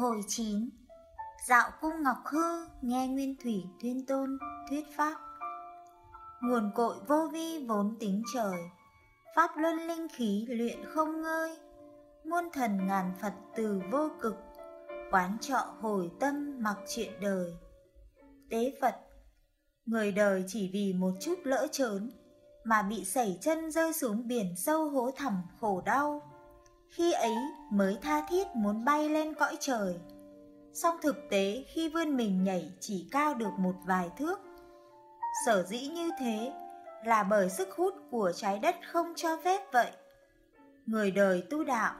Hồi 9 Dạo cung Ngọc Hư nghe Nguyên Thủy tuyên tôn thuyết pháp. Nguồn cội vô vi vốn tính trời, Pháp luân linh khí luyện không ngơi. Muôn thần ngàn Phật từ vô cực, Quán trọ hồi tâm mặc chuyện đời. Tế Phật, Người đời chỉ vì một chút lỡ trớn, Mà bị sẩy chân rơi xuống biển sâu hố thẳm khổ đau khi ấy mới tha thiết muốn bay lên cõi trời. Song thực tế khi vươn mình nhảy chỉ cao được một vài thước. Sở dĩ như thế là bởi sức hút của trái đất không cho phép vậy. Người đời tu đạo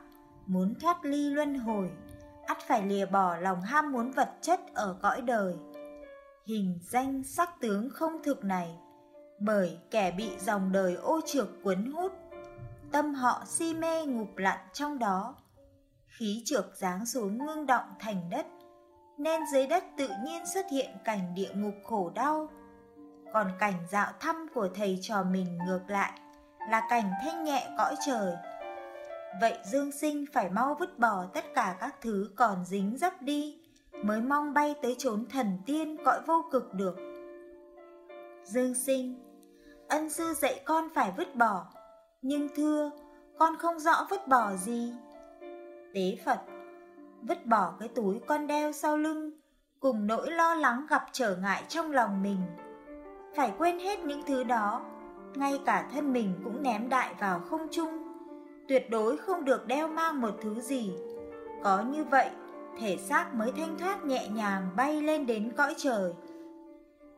muốn thoát ly luân hồi, ắt phải lìa bỏ lòng ham muốn vật chất ở cõi đời. Hình danh sắc tướng không thực này, bởi kẻ bị dòng đời ô trược cuốn hút tâm họ si mê ngụp lặn trong đó. Khí trược giáng xuống ngưng động thành đất, nên dưới đất tự nhiên xuất hiện cảnh địa ngục khổ đau. Còn cảnh dạo thăm của thầy trò mình ngược lại là cảnh thanh nhẹ cõi trời. Vậy Dương Sinh phải mau vứt bỏ tất cả các thứ còn dính dấp đi, mới mong bay tới chốn thần tiên cõi vô cực được. Dương Sinh, ân sư dạy con phải vứt bỏ, nhưng thưa, con không rõ vứt bỏ gì. Tế Phật, vứt bỏ cái túi con đeo sau lưng, cùng nỗi lo lắng gặp trở ngại trong lòng mình. Phải quên hết những thứ đó, ngay cả thân mình cũng ném đại vào không trung. Tuyệt đối không được đeo mang một thứ gì. Có như vậy, thể xác mới thanh thoát nhẹ nhàng bay lên đến cõi trời.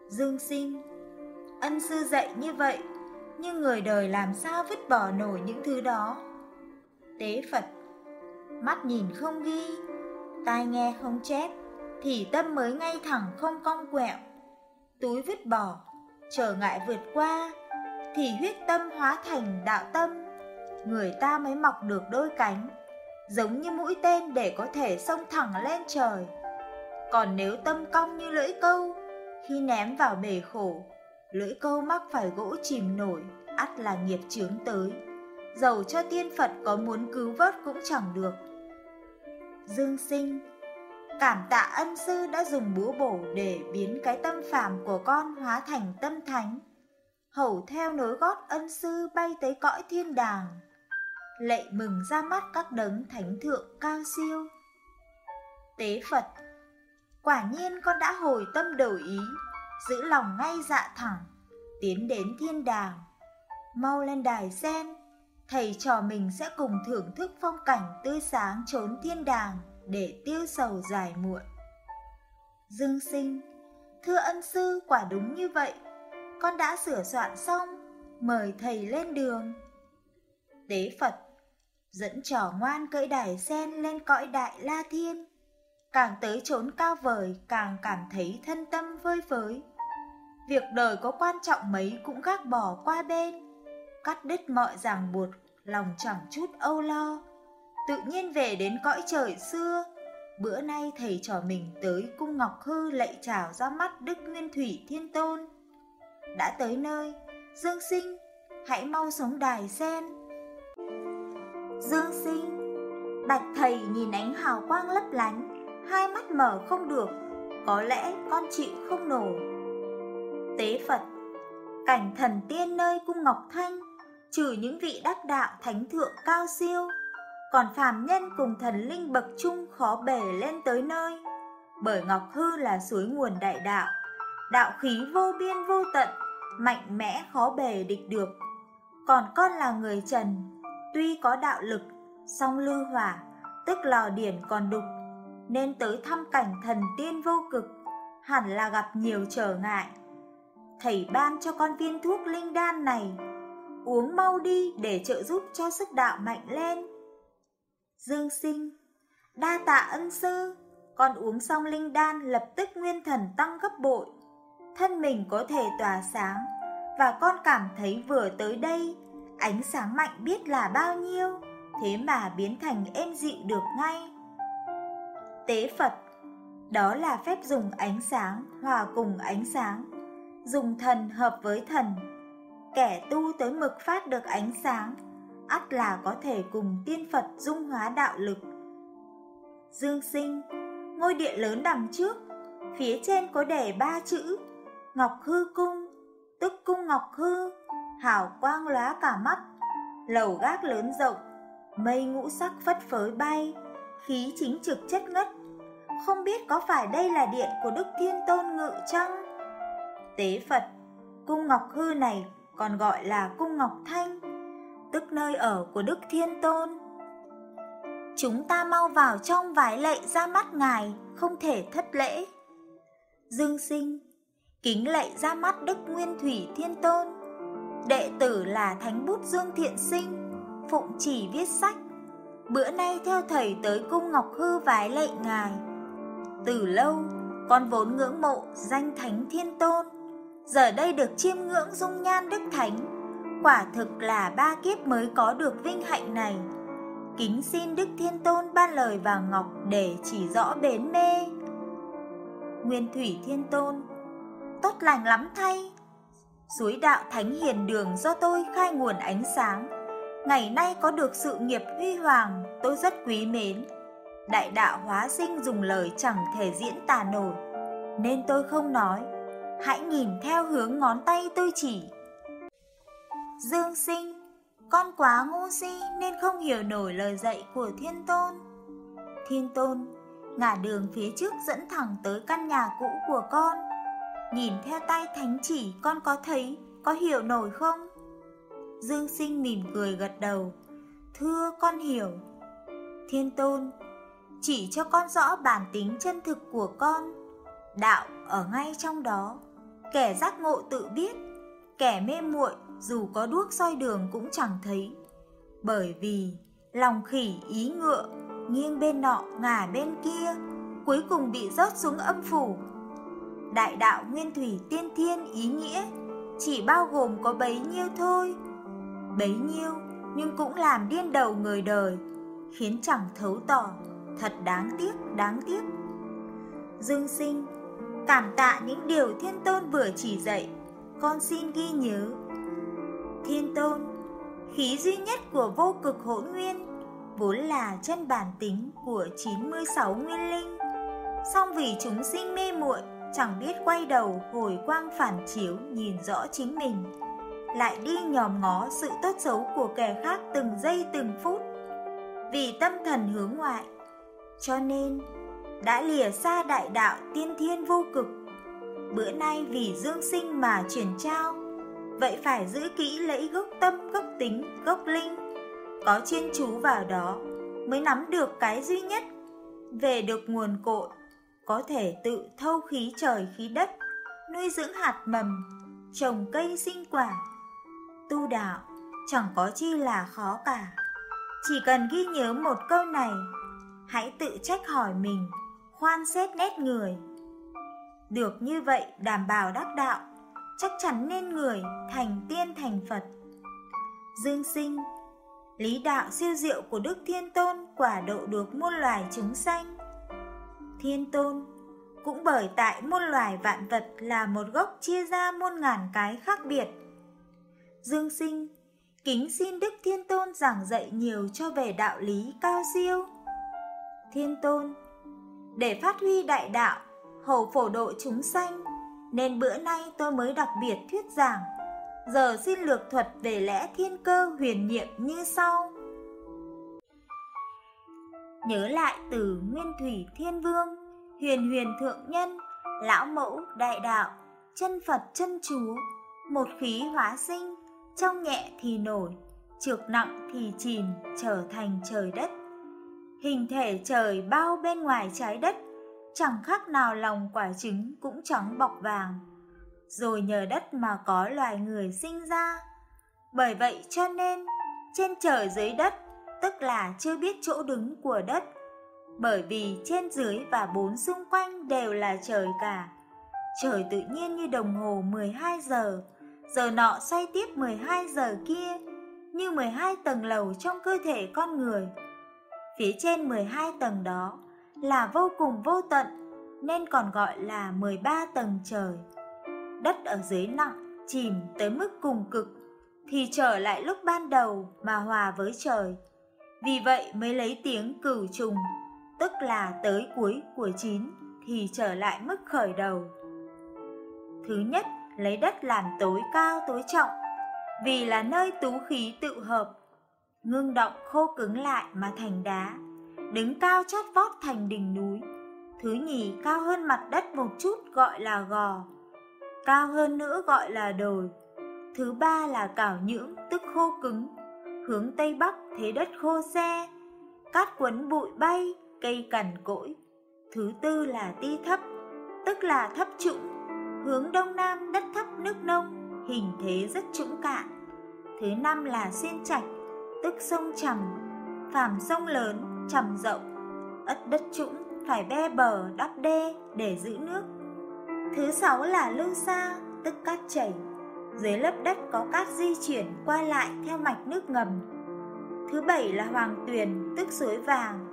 Dương sinh, ân sư dạy như vậy nhưng người đời làm sao vứt bỏ nổi những thứ đó. Tế Phật Mắt nhìn không ghi, tai nghe không chép, thì tâm mới ngay thẳng không cong quẹo. Túi vứt bỏ, trở ngại vượt qua, thì huyết tâm hóa thành đạo tâm, người ta mới mọc được đôi cánh, giống như mũi tên để có thể xông thẳng lên trời. Còn nếu tâm cong như lưỡi câu, khi ném vào bể khổ, lưỡi câu mắc phải gỗ chìm nổi, ắt là nghiệp chướng tới. Dầu cho tiên Phật có muốn cứu vớt cũng chẳng được. Dương sinh Cảm tạ ân sư đã dùng búa bổ để biến cái tâm phàm của con hóa thành tâm thánh. Hầu theo nối gót ân sư bay tới cõi thiên đàng. Lệ mừng ra mắt các đấng thánh thượng cao siêu. Tế Phật Quả nhiên con đã hồi tâm đổi ý, giữ lòng ngay dạ thẳng, tiến đến thiên đàng. Mau lên đài sen, thầy trò mình sẽ cùng thưởng thức phong cảnh tươi sáng trốn thiên đàng để tiêu sầu dài muộn. Dương sinh, thưa ân sư quả đúng như vậy, con đã sửa soạn xong, mời thầy lên đường. Tế Phật dẫn trò ngoan cưỡi đài sen lên cõi đại la thiên, càng tới chốn cao vời càng cảm thấy thân tâm vơi phới việc đời có quan trọng mấy cũng gác bỏ qua bên, cắt đứt mọi ràng buộc, lòng chẳng chút âu lo. Tự nhiên về đến cõi trời xưa, bữa nay thầy trò mình tới cung Ngọc Hư lạy chào ra mắt Đức Nguyên Thủy Thiên Tôn. Đã tới nơi, Dương Sinh, hãy mau sống đài sen. Dương Sinh, Bạch Thầy nhìn ánh hào quang lấp lánh, hai mắt mở không được, có lẽ con chịu không nổi tế Phật. Cảnh thần tiên nơi cung Ngọc Thanh, trừ những vị đắc đạo thánh thượng cao siêu, còn phàm nhân cùng thần linh bậc trung khó bể lên tới nơi. Bởi Ngọc Hư là suối nguồn đại đạo, đạo khí vô biên vô tận, mạnh mẽ khó bề địch được. Còn con là người trần, tuy có đạo lực, song lưu hỏa, tức lò điển còn đục, nên tới thăm cảnh thần tiên vô cực, hẳn là gặp nhiều trở ngại thầy ban cho con viên thuốc linh đan này. Uống mau đi để trợ giúp cho sức đạo mạnh lên. Dương sinh, đa tạ ân sư, con uống xong linh đan lập tức nguyên thần tăng gấp bội. Thân mình có thể tỏa sáng, và con cảm thấy vừa tới đây, ánh sáng mạnh biết là bao nhiêu, thế mà biến thành êm dịu được ngay. Tế Phật, đó là phép dùng ánh sáng hòa cùng ánh sáng dùng thần hợp với thần. Kẻ tu tới mực phát được ánh sáng, ắt là có thể cùng tiên Phật dung hóa đạo lực. Dương sinh, ngôi điện lớn đằng trước, phía trên có đề ba chữ Ngọc Hư Cung, tức cung Ngọc Hư, hào quang lóa cả mắt, lầu gác lớn rộng, mây ngũ sắc phất phới bay, khí chính trực chất ngất. Không biết có phải đây là điện của Đức Thiên Tôn ngự chăng? Tế Phật, cung Ngọc Hư này còn gọi là cung Ngọc Thanh, tức nơi ở của Đức Thiên Tôn. Chúng ta mau vào trong vái lệ ra mắt Ngài, không thể thất lễ. Dương sinh, kính lệ ra mắt Đức Nguyên Thủy Thiên Tôn. Đệ tử là Thánh Bút Dương Thiện Sinh, phụng chỉ viết sách. Bữa nay theo thầy tới cung Ngọc Hư vái lệ Ngài. Từ lâu, con vốn ngưỡng mộ danh Thánh Thiên Tôn, giờ đây được chiêm ngưỡng dung nhan Đức Thánh, quả thực là ba kiếp mới có được vinh hạnh này. Kính xin Đức Thiên Tôn ban lời vàng ngọc để chỉ rõ bến mê. Nguyên Thủy Thiên Tôn Tốt lành lắm thay. Suối đạo Thánh Hiền Đường do tôi khai nguồn ánh sáng. Ngày nay có được sự nghiệp huy hoàng tôi rất quý mến. Đại đạo hóa sinh dùng lời chẳng thể diễn tả nổi Nên tôi không nói. Hãy nhìn theo hướng ngón tay tôi chỉ Dương sinh Con quá ngu si nên không hiểu nổi lời dạy của Thiên Tôn Thiên Tôn ngả đường phía trước dẫn thẳng tới căn nhà cũ của con. Nhìn theo tay thánh chỉ con có thấy, có hiểu nổi không? Dương sinh mỉm cười gật đầu. Thưa con hiểu. Thiên tôn, chỉ cho con rõ bản tính chân thực của con. Đạo ở ngay trong đó. Kẻ giác ngộ tự biết, kẻ mê muội dù có đuốc soi đường cũng chẳng thấy. Bởi vì lòng khỉ ý ngựa nghiêng bên nọ ngả bên kia, cuối cùng bị rớt xuống âm phủ. Đại đạo nguyên thủy tiên thiên ý nghĩa chỉ bao gồm có bấy nhiêu thôi. Bấy nhiêu nhưng cũng làm điên đầu người đời, khiến chẳng thấu tỏ, thật đáng tiếc, đáng tiếc. Dương sinh, cảm tạ những điều thiên tôn vừa chỉ dạy, con xin ghi nhớ. Thiên tôn, khí duy nhất của vô cực hỗn nguyên vốn là chân bản tính của 96 nguyên linh. Song vì chúng sinh mê muội, chẳng biết quay đầu hồi quang phản chiếu nhìn rõ chính mình, lại đi nhòm ngó sự tốt xấu của kẻ khác từng giây từng phút. Vì tâm thần hướng ngoại, cho nên đã lìa xa đại đạo tiên thiên vô cực. Bữa nay vì dương sinh mà chuyển trao, vậy phải giữ kỹ lấy gốc tâm, gốc tính, gốc linh. Có chuyên chú vào đó mới nắm được cái duy nhất. Về được nguồn cội có thể tự thâu khí trời khí đất nuôi dưỡng hạt mầm trồng cây sinh quả. Tu đạo chẳng có chi là khó cả. Chỉ cần ghi nhớ một câu này hãy tự trách hỏi mình khoan xét nét người được như vậy đảm bảo đắc đạo chắc chắn nên người thành tiên thành phật dương sinh Lý đạo siêu diệu của Đức Thiên Tôn quả độ được muôn loài chúng sanh. Thiên Tôn cũng bởi tại muôn loài vạn vật là một gốc chia ra muôn ngàn cái khác biệt. Dương sinh, kính xin Đức Thiên Tôn giảng dạy nhiều cho về đạo lý cao siêu. Thiên Tôn, để phát huy đại đạo, hầu phổ độ chúng sanh, nên bữa nay tôi mới đặc biệt thuyết giảng Giờ xin lược thuật về lẽ thiên cơ huyền nhiệm như sau. Nhớ lại từ Nguyên Thủy Thiên Vương, Huyền Huyền Thượng Nhân, Lão Mẫu Đại Đạo, chân Phật chân Chú, một khí hóa sinh, trong nhẹ thì nổi, trượt nặng thì chìm, trở thành trời đất. Hình thể trời bao bên ngoài trái đất, chẳng khác nào lòng quả trứng cũng trắng bọc vàng rồi nhờ đất mà có loài người sinh ra. Bởi vậy cho nên, trên trời dưới đất, tức là chưa biết chỗ đứng của đất, bởi vì trên dưới và bốn xung quanh đều là trời cả. Trời tự nhiên như đồng hồ 12 giờ, giờ nọ xoay tiếp 12 giờ kia, như 12 tầng lầu trong cơ thể con người. Phía trên 12 tầng đó là vô cùng vô tận, nên còn gọi là 13 tầng trời đất ở dưới nặng, chìm tới mức cùng cực, thì trở lại lúc ban đầu mà hòa với trời. Vì vậy mới lấy tiếng cửu trùng, tức là tới cuối của chín thì trở lại mức khởi đầu. Thứ nhất, lấy đất làm tối cao tối trọng, vì là nơi tú khí tự hợp, ngưng động khô cứng lại mà thành đá, đứng cao chót vót thành đỉnh núi. Thứ nhì cao hơn mặt đất một chút gọi là gò, cao hơn nữa gọi là đồi. Thứ ba là cảo nhưỡng tức khô cứng, hướng tây bắc thế đất khô xe, cát quấn bụi bay, cây cằn cỗi. Thứ tư là ti thấp, tức là thấp trũng, hướng đông nam đất thấp nước nông, hình thế rất trũng cạn. Thứ năm là xuyên trạch, tức sông trầm, phàm sông lớn, trầm rộng, ất đất trũng phải be bờ đắp đê để giữ nước. Thứ sáu là lưu xa, tức cát chảy, dưới lớp đất có cát di chuyển qua lại theo mạch nước ngầm. Thứ bảy là hoàng tuyền, tức suối vàng,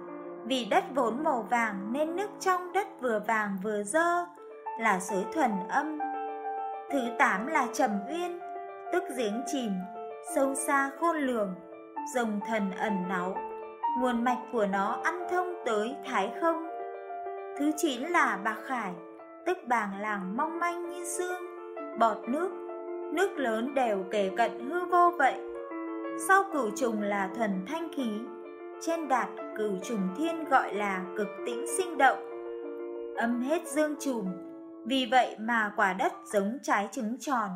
vì đất vốn màu vàng nên nước trong đất vừa vàng vừa dơ, là suối thuần âm. Thứ tám là trầm uyên, tức giếng chìm, sâu xa khôn lường, rồng thần ẩn náu, nguồn mạch của nó ăn thông tới thái không. Thứ chín là bạc khải, tức bàng làng mong manh như xương, bọt nước, nước lớn đều kể cận hư vô vậy. Sau cửu trùng là thuần thanh khí, trên đạt cửu trùng thiên gọi là cực tĩnh sinh động. Âm hết dương trùm, vì vậy mà quả đất giống trái trứng tròn,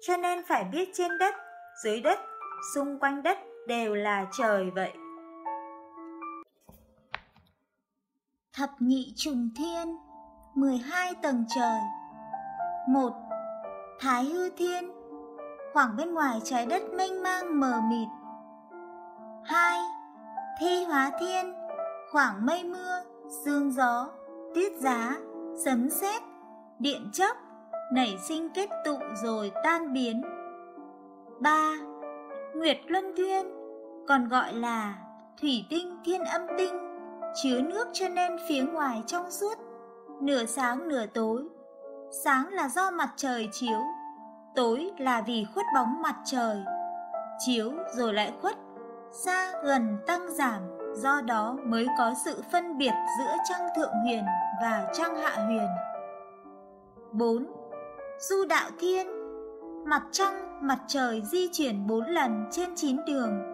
cho nên phải biết trên đất, dưới đất, xung quanh đất đều là trời vậy. Thập nhị trùng thiên 12 tầng trời 1. Thái hư thiên Khoảng bên ngoài trái đất mênh mang mờ mịt 2. Thi hóa thiên Khoảng mây mưa, sương gió, tuyết giá, sấm sét, điện chớp Nảy sinh kết tụ rồi tan biến 3. Nguyệt Luân Thiên còn gọi là Thủy tinh thiên âm tinh Chứa nước cho nên phía ngoài trong suốt nửa sáng nửa tối. Sáng là do mặt trời chiếu, tối là vì khuất bóng mặt trời. Chiếu rồi lại khuất, xa gần tăng giảm, do đó mới có sự phân biệt giữa trăng thượng huyền và trăng hạ huyền. 4. Du đạo thiên Mặt trăng, mặt trời di chuyển 4 lần trên 9 đường.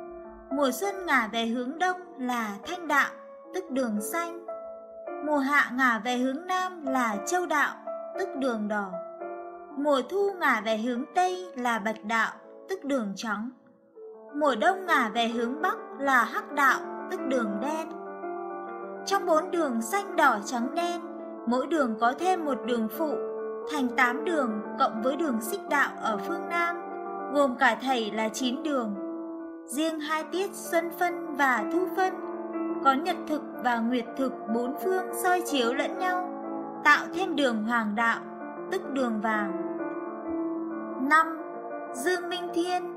Mùa xuân ngả về hướng đông là thanh đạo, tức đường xanh Mùa hạ ngả về hướng nam là châu đạo, tức đường đỏ. Mùa thu ngả về hướng tây là bạch đạo, tức đường trắng. Mùa đông ngả về hướng bắc là hắc đạo, tức đường đen. Trong bốn đường xanh đỏ trắng đen, mỗi đường có thêm một đường phụ, thành 8 đường cộng với đường xích đạo ở phương Nam, gồm cả thầy là 9 đường. Riêng hai tiết xuân phân và thu phân có nhật thực và nguyệt thực bốn phương soi chiếu lẫn nhau, tạo thêm đường hoàng đạo, tức đường vàng. 5. Dương Minh Thiên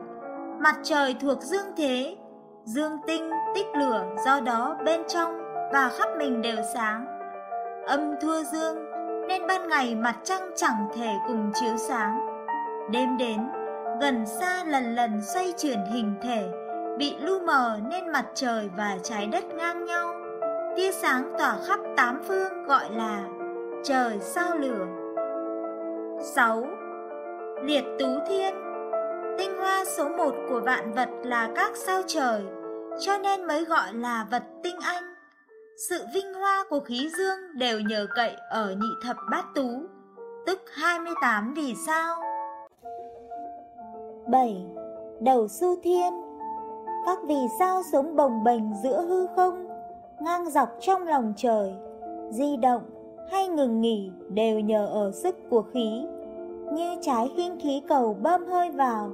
Mặt trời thuộc dương thế, dương tinh tích lửa do đó bên trong và khắp mình đều sáng. Âm thua dương nên ban ngày mặt trăng chẳng thể cùng chiếu sáng. Đêm đến, gần xa lần lần xoay chuyển hình thể, bị lu mờ nên mặt trời và trái đất ngang nhau. Tia sáng tỏa khắp tám phương gọi là trời sao lửa. 6. Liệt tú thiên Tinh hoa số một của vạn vật là các sao trời, cho nên mới gọi là vật tinh anh. Sự vinh hoa của khí dương đều nhờ cậy ở nhị thập bát tú, tức 28 vì sao. 7. Đầu su thiên các vì sao sống bồng bềnh giữa hư không, ngang dọc trong lòng trời, di động hay ngừng nghỉ đều nhờ ở sức của khí. Như trái khinh khí cầu bơm hơi vào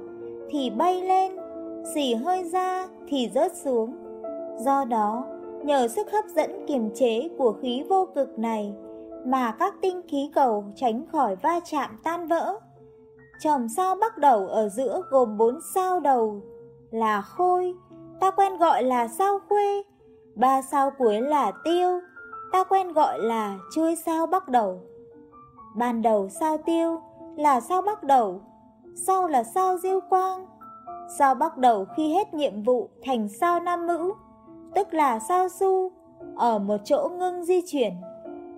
thì bay lên, xỉ hơi ra thì rớt xuống. Do đó, nhờ sức hấp dẫn kiềm chế của khí vô cực này mà các tinh khí cầu tránh khỏi va chạm tan vỡ. Chòm sao bắt đầu ở giữa gồm bốn sao đầu là khôi, ta quen gọi là sao khuê, ba sao cuối là tiêu, ta quen gọi là chuôi sao bắt đầu. Ban đầu sao tiêu là sao bắt đầu, sau là sao diêu quang. Sao bắt đầu khi hết nhiệm vụ thành sao nam mữ, tức là sao su, ở một chỗ ngưng di chuyển.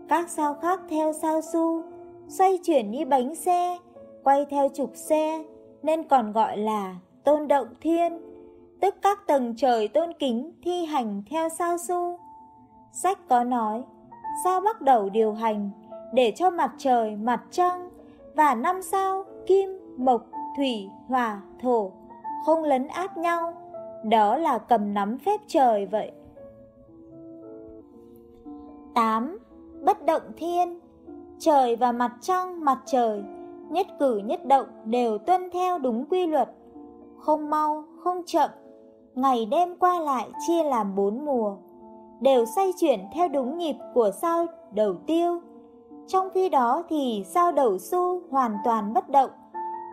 Các sao khác theo sao su, xoay chuyển như bánh xe, quay theo trục xe, nên còn gọi là tôn động thiên, tức các tầng trời tôn kính thi hành theo sao su. Sách có nói, sao bắt đầu điều hành để cho mặt trời, mặt trăng và năm sao kim, mộc, thủy, hỏa, thổ không lấn át nhau. Đó là cầm nắm phép trời vậy. 8. Bất động thiên Trời và mặt trăng, mặt trời, nhất cử nhất động đều tuân theo đúng quy luật, không mau, không chậm, ngày đêm qua lại chia làm bốn mùa, đều xoay chuyển theo đúng nhịp của sao đầu tiêu. Trong khi đó thì sao đầu su hoàn toàn bất động,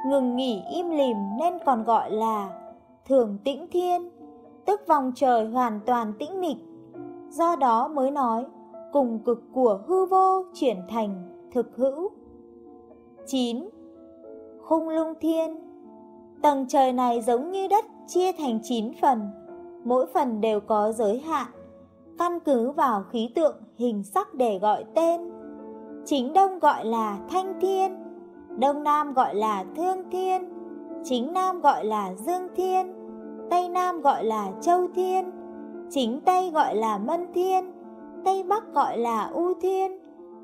ngừng nghỉ im lìm nên còn gọi là thường tĩnh thiên, tức vòng trời hoàn toàn tĩnh mịch. Do đó mới nói cùng cực của hư vô chuyển thành thực hữu. 9. Khung lung thiên Tầng trời này giống như đất chia thành 9 phần, mỗi phần đều có giới hạn, căn cứ vào khí tượng hình sắc để gọi tên. Chính đông gọi là thanh thiên, đông nam gọi là thương thiên, chính nam gọi là dương thiên, tây nam gọi là châu thiên, chính tây gọi là mân thiên, tây bắc gọi là u thiên,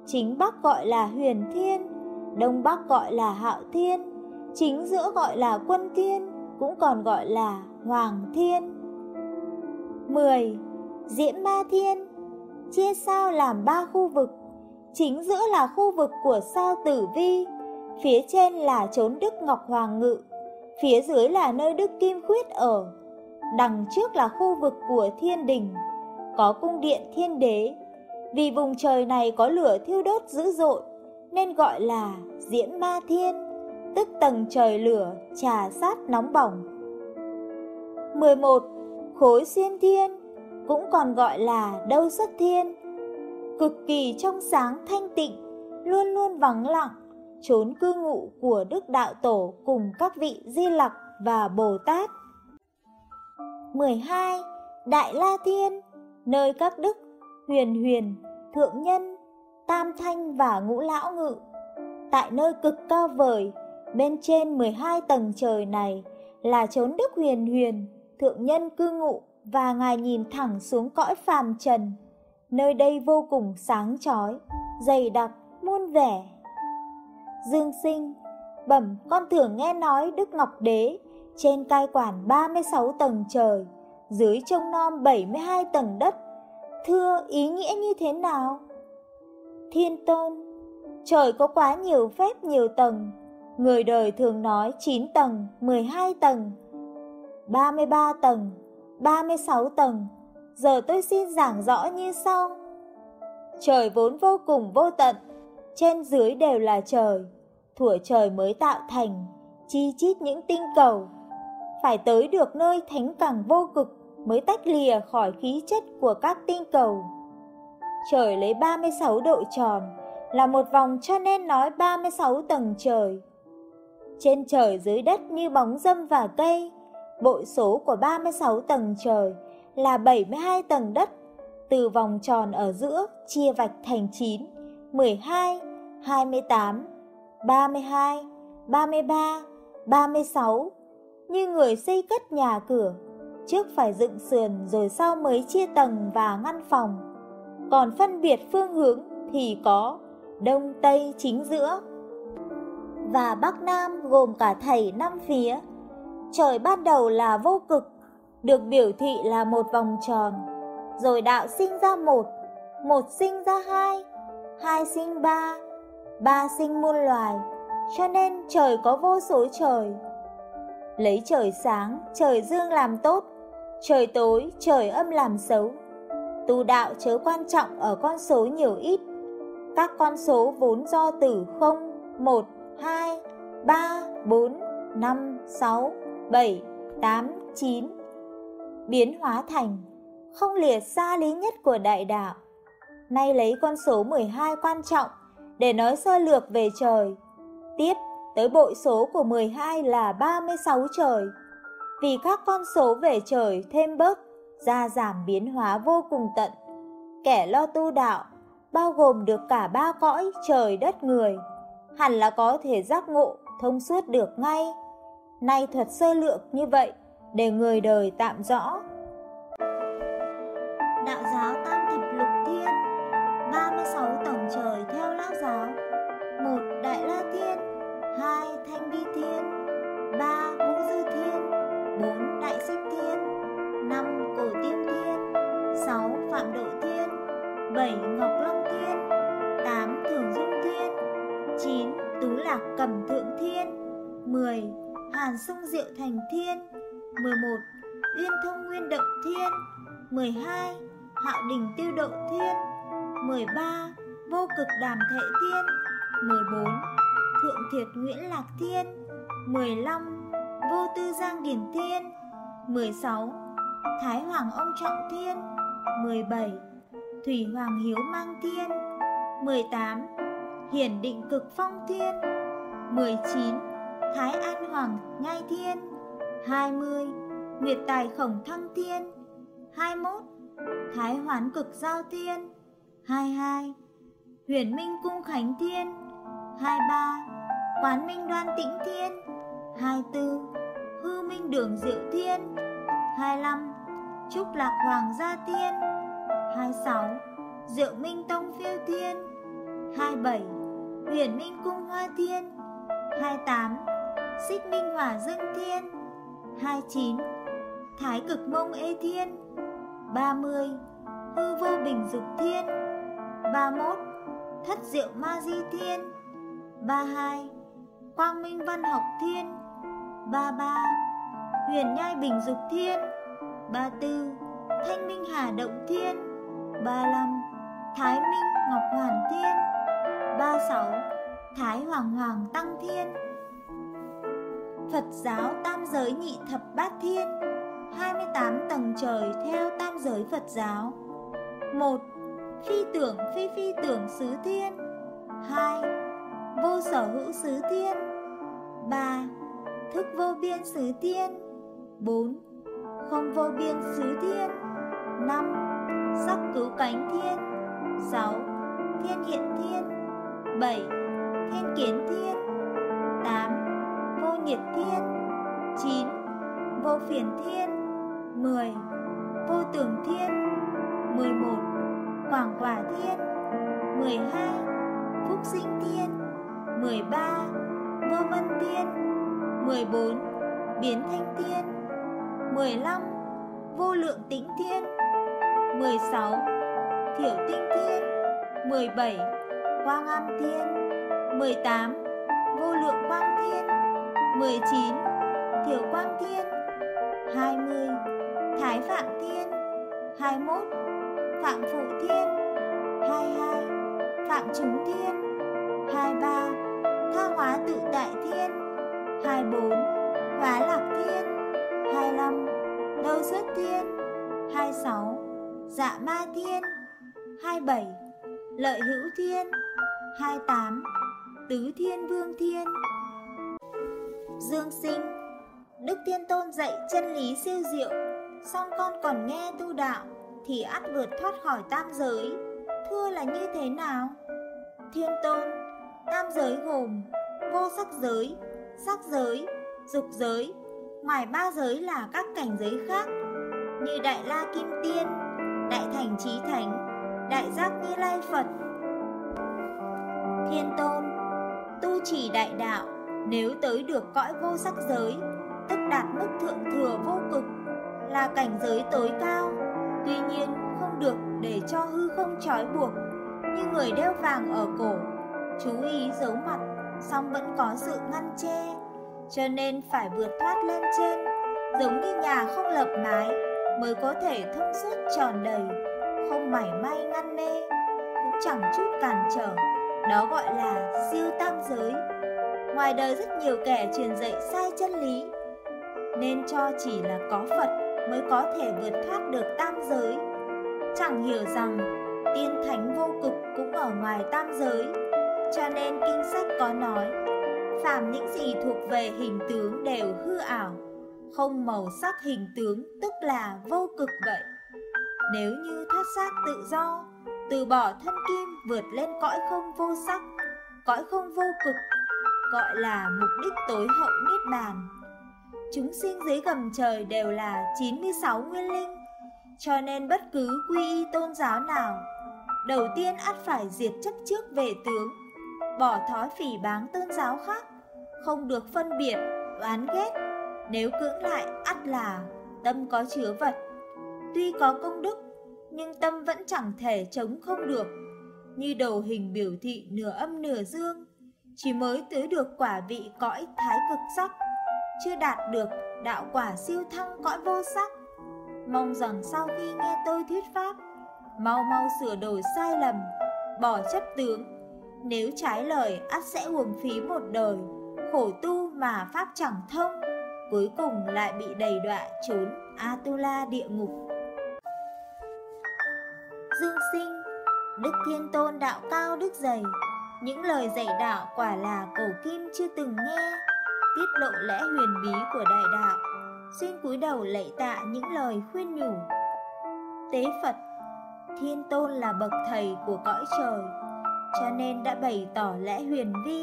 chính bắc gọi là huyền thiên, đông bắc gọi là hạo thiên, chính giữa gọi là quân thiên, cũng còn gọi là hoàng thiên. 10. Diễm ma thiên Chia sao làm ba khu vực Chính giữa là khu vực của sao tử vi Phía trên là chốn Đức Ngọc Hoàng Ngự Phía dưới là nơi Đức Kim Khuyết ở Đằng trước là khu vực của thiên đình Có cung điện thiên đế Vì vùng trời này có lửa thiêu đốt dữ dội nên gọi là diễn Ma Thiên Tức tầng trời lửa trà sát nóng bỏng 11. Khối xuyên thiên Cũng còn gọi là đâu xuất thiên Cực kỳ trong sáng thanh tịnh Luôn luôn vắng lặng Trốn cư ngụ của Đức Đạo Tổ Cùng các vị Di Lặc và Bồ Tát 12. Đại La Thiên Nơi các đức Huyền Huyền, Thượng Nhân, Tam Thanh và Ngũ Lão Ngự. Tại nơi cực cao vời Bên trên 12 tầng trời này Là chốn đức huyền huyền Thượng nhân cư ngụ Và Ngài nhìn thẳng xuống cõi phàm trần. Nơi đây vô cùng sáng chói Dày đặc, muôn vẻ. Dương sinh Bẩm con thường nghe nói Đức Ngọc Đế Trên cai quản 36 tầng trời Dưới trông nom 72 tầng đất. Thưa ý nghĩa như thế nào? Thiên Tôn. Trời có quá nhiều phép nhiều tầng Người đời thường nói 9 tầng, 12 tầng 33 tầng, 36 tầng. Giờ tôi xin giảng rõ như sau. Trời vốn vô cùng vô tận Trên dưới đều là trời. Thủa trời mới tạo thành Chi chít những tinh cầu. Phải tới được nơi thánh cẳng vô cực Mới tách lìa khỏi khí chất của các tinh cầu. Trời lấy 36 độ tròn Là một vòng cho nên nói 36 tầng trời Trên trời dưới đất như bóng dâm và cây Bội số của 36 tầng trời là 72 tầng đất từ vòng tròn ở giữa chia vạch thành 9, 12, 28, 32, 33, 36. Như người xây cất nhà cửa, trước phải dựng sườn rồi sau mới chia tầng và ngăn phòng. Còn phân biệt phương hướng thì có đông tây chính giữa và bắc nam gồm cả thầy năm phía. Trời ban đầu là vô cực, được biểu thị là một vòng tròn rồi đạo sinh ra một, một sinh ra hai, hai sinh ba, ba sinh muôn loài, cho nên trời có vô số trời. Lấy trời sáng, trời dương làm tốt, trời tối, trời âm làm xấu. Tu đạo chớ quan trọng ở con số nhiều ít. Các con số vốn do từ 0, 1, 2, 3, 4, 5, 6, 7, 8, 9 biến hóa thành không liệt xa lý nhất của đại đạo. Nay lấy con số 12 quan trọng để nói sơ lược về trời. Tiếp tới bội số của 12 là 36 trời. Vì các con số về trời thêm bớt, ra giảm biến hóa vô cùng tận. Kẻ lo tu đạo, bao gồm được cả ba cõi trời đất người, hẳn là có thể giác ngộ thông suốt được ngay. Nay thuật sơ lược như vậy để người đời tạm rõ. Nguyên Động Thiên 12. Hạo Đình Tiêu Độ Thiên 13. Vô Cực Đàm Thệ Thiên 14. Thượng Thiệt Nguyễn Lạc Thiên 15. Vô Tư Giang Điển Thiên 16. Thái Hoàng Ông Trọng Thiên 17. Thủy Hoàng Hiếu Mang Thiên 18. Hiển Định Cực Phong Thiên 19. Thái An Hoàng Ngai Thiên 20. Nguyệt Tài Khổng Thăng Thiên 21. Thái Hoán Cực Giao Thiên 22. Huyền Minh Cung Khánh Thiên 23. Quán Minh Đoan Tĩnh Thiên 24. Hư Minh Đường Diệu Thiên 25. Trúc Lạc Hoàng Gia Thiên 26. Diệu Minh Tông Phiêu Thiên 27. Huyền Minh Cung Hoa Thiên 28. Xích Minh Hỏa Dương Thiên 29 Thái cực mông ê thiên. 30 Hư vô bình dục thiên. 31 Thất diệu ma di thiên. 32 Quang minh văn học thiên. 33 Huyền nhai bình dục thiên. 34 Thanh minh hà động thiên. 35 Thái minh ngọc hoàn thiên. 36 Thái hoàng hoàng tăng thiên. Phật giáo tam giới nhị thập bát thiên. 28 tầng trời theo tam giới Phật giáo 1. Phi tưởng phi phi tưởng xứ thiên 2. Vô sở hữu xứ thiên 3. Thức vô biên xứ thiên 4. Không vô biên xứ thiên 5. Sắc cứu cánh thiên 6. Thiên hiện thiên 7. Thiên kiến thiên 8 vô nhiệt thiên 9. Vô phiền thiên 10. Vô tưởng thiên 11. Quảng quả thiên 12. Phúc sinh thiên 13. Vô vân thiên 14. Biến thanh thiên 15. Vô lượng tĩnh thiên 16. Thiểu tinh thiên 17. Quang âm thiên 18. Vô lượng quang thiên 19. Thiểu Quang Thiên 20. Thái Phạm Thiên 21. Phạm Phụ Thiên 22. Phạm Trứng Thiên 23. Tha Hóa Tự Tại Thiên 24. Hóa Lạc Thiên 25. Đâu Xuất Thiên 26. Dạ Ma Thiên 27. Lợi Hữu Thiên 28. Tứ Thiên Vương Thiên Dương sinh, Đức Thiên Tôn dạy chân lý siêu diệu Xong con còn nghe tu đạo Thì ắt vượt thoát khỏi tam giới. Thưa là như thế nào? Thiên Tôn Tam giới gồm Vô sắc giới Sắc giới Dục giới. Ngoài ba giới là các cảnh giới khác Như Đại La Kim Tiên Đại Thành Trí thánh Đại Giác Như Lai Phật. Thiên Tôn Tu chỉ đại đạo nếu tới được cõi vô sắc giới, tức đạt mức thượng thừa vô cực, là cảnh giới tối cao. Tuy nhiên, không được để cho hư không trói buộc, như người đeo vàng ở cổ, chú ý giấu mặt, song vẫn có sự ngăn che, cho nên phải vượt thoát lên trên, giống như nhà không lập mái, mới có thể thông suốt tròn đầy, không mảy may ngăn mê, cũng chẳng chút cản trở. Đó gọi là siêu tam giới ngoài đời rất nhiều kẻ truyền dạy sai chân lý nên cho chỉ là có phật mới có thể vượt thoát được tam giới chẳng hiểu rằng tiên thánh vô cực cũng ở ngoài tam giới cho nên kinh sách có nói phàm những gì thuộc về hình tướng đều hư ảo không màu sắc hình tướng tức là vô cực vậy Nếu như thoát xác tự do, từ bỏ thân kim vượt lên cõi không vô sắc, cõi không vô cực, gọi là mục đích tối hậu niết bàn. Chúng sinh dưới gầm trời đều là 96 nguyên linh, cho nên bất cứ quy y tôn giáo nào, đầu tiên ắt phải diệt chấp trước về tướng, bỏ thói phỉ báng tôn giáo khác, không được phân biệt, oán ghét, nếu cưỡng lại ắt là tâm có chứa vật. Tuy có công đức, nhưng tâm vẫn chẳng thể chống không được, như đầu hình biểu thị nửa âm nửa dương, chỉ mới tới được quả vị cõi thái cực sắc, chưa đạt được đạo quả siêu thăng cõi vô sắc. Mong rằng sau khi nghe tôi thuyết pháp, mau mau sửa đổi sai lầm, bỏ chấp tướng. Nếu trái lời ắt sẽ uổng phí một đời, khổ tu mà pháp chẳng thông, cuối cùng lại bị đầy đọa trốn Atula địa ngục. Dương sinh, Đức Thiên Tôn đạo cao đức dày, những lời dạy đạo quả là cổ kim chưa từng nghe, tiết lộ lẽ huyền bí của đại đạo, xin cúi đầu lạy tạ những lời khuyên nhủ. Tế Phật, Thiên Tôn là bậc thầy của cõi trời, cho nên đã bày tỏ lẽ huyền vi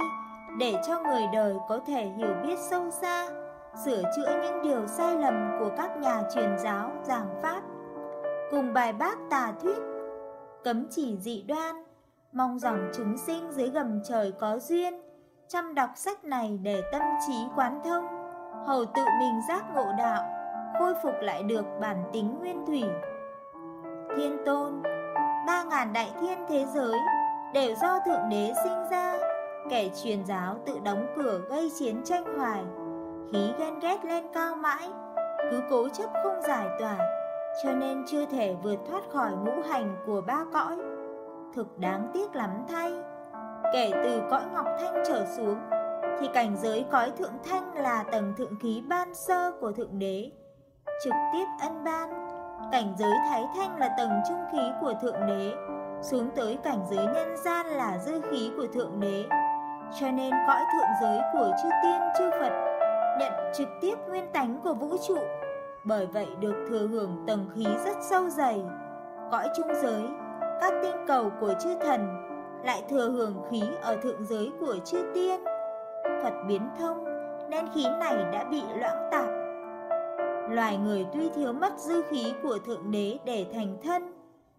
để cho người đời có thể hiểu biết sâu xa, sửa chữa những điều sai lầm của các nhà truyền giáo giảng pháp, cùng bài bác tà thuyết, cấm chỉ dị đoan, mong rằng chúng sinh dưới gầm trời có duyên, chăm đọc sách này để tâm trí quán thông, hầu tự mình giác ngộ đạo, khôi phục lại được bản tính nguyên thủy. Thiên Tôn, ba ngàn đại thiên thế giới đều do Thượng Đế sinh ra, kẻ truyền giáo tự đóng cửa gây chiến tranh hoài, khí ghen ghét lên cao mãi, cứ cố chấp không giải tỏa, cho nên chưa thể vượt thoát khỏi ngũ hành của ba cõi. Thực đáng tiếc lắm thay. Kể từ cõi ngọc thanh trở xuống, thì cảnh giới cõi thượng thanh là tầng thượng khí ban sơ của thượng đế, trực tiếp ân ban. Cảnh giới thái thanh là tầng trung khí của thượng đế, xuống tới cảnh giới nhân gian là dư khí của thượng đế. Cho nên cõi thượng giới của chư tiên chư Phật nhận trực tiếp nguyên tánh của vũ trụ, bởi vậy được thừa hưởng tầng khí rất sâu dày. Cõi trung giới, các tinh cầu của chư thần lại thừa hưởng khí ở thượng giới của chư tiên. Phật biến thông nên khí này đã bị loãng tạp. Loài người tuy thiếu mất dư khí của Thượng Đế để thành thân,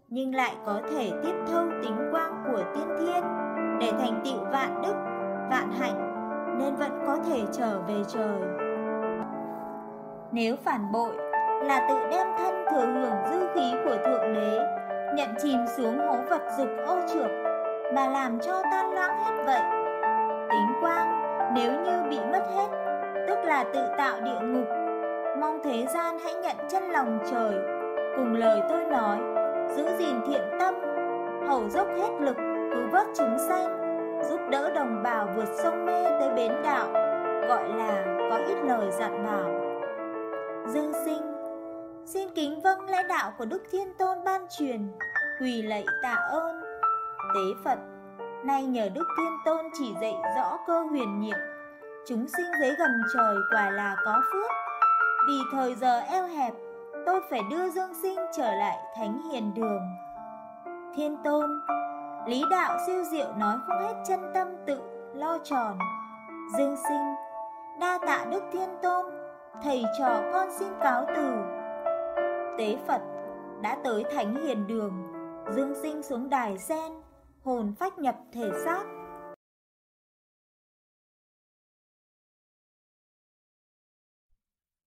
nhưng lại có thể tiếp thâu tính quang của tiên thiên để thành tựu vạn đức, vạn hạnh nên vẫn có thể trở về trời. Nếu phản bội là tự đem thân thừa hưởng dư khí của Thượng Đế, nhận chìm xuống hố vật dục ô trượt mà làm cho tan loãng hết vậy. Tính quang nếu như bị mất hết, tức là tự tạo địa ngục. Mong thế gian hãy nhận chân lòng trời, cùng lời tôi nói, giữ gìn thiện tâm, hầu dốc hết lực cứu vớt chúng sanh giúp đỡ đồng bào vượt sông mê tới bến đạo, gọi là có ít lời dặn bảo. Dương sinh, xin kính vâng lễ đạo của Đức Thiên Tôn ban truyền, quỳ lạy tạ ơn. Tế Phật, nay nhờ Đức Thiên Tôn chỉ dạy rõ cơ huyền nhiệm, chúng sinh dưới gầm trời quả là có phước. Vì thời giờ eo hẹp, tôi phải đưa Dương sinh trở lại thánh hiền đường. Thiên Tôn, Lý đạo siêu diệu nói không hết chân tâm tự lo tròn Dương sinh Đa tạ Đức Thiên Tôn Thầy trò con xin cáo từ Tế Phật đã tới thánh hiền đường Dương sinh xuống đài sen Hồn phách nhập thể xác.